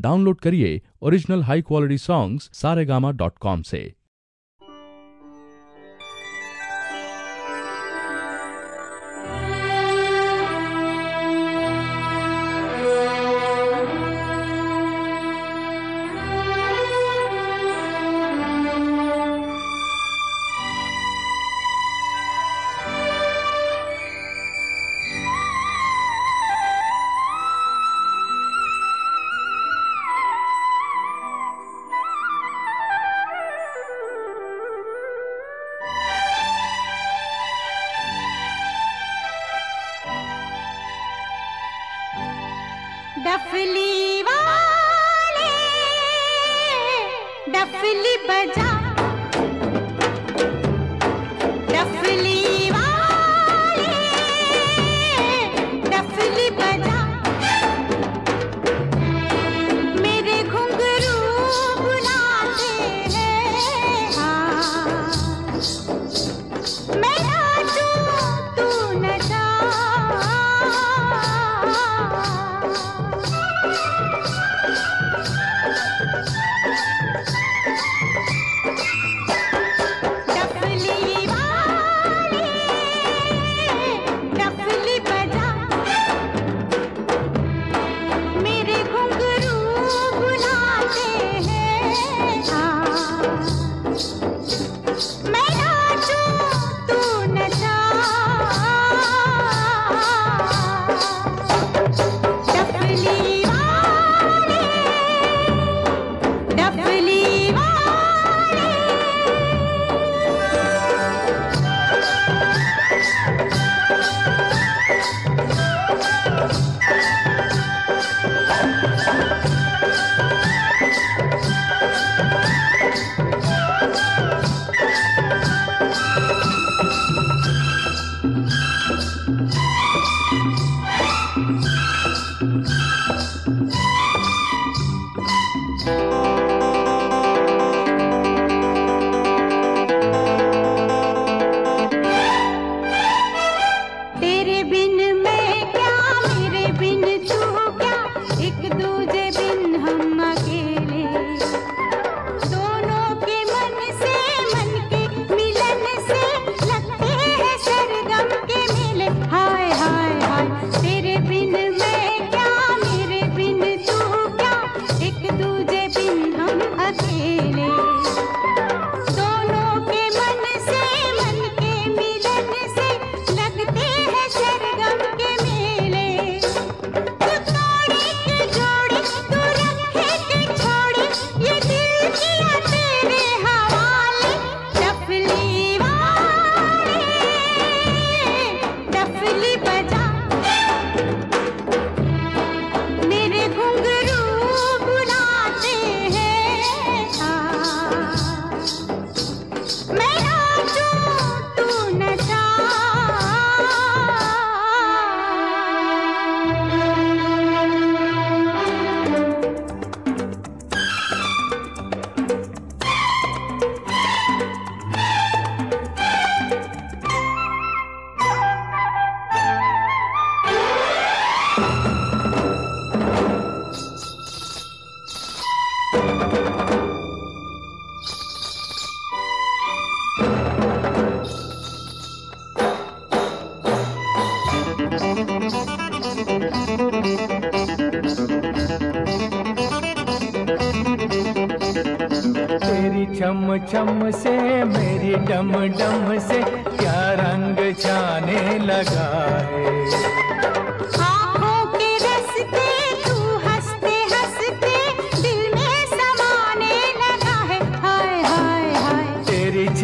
Download करिए original high quality songs Saregama dot com से। डफली वाले डफली बजा तेरी छम छम से मेरी डम डम से क्या रंग जाने लगा है?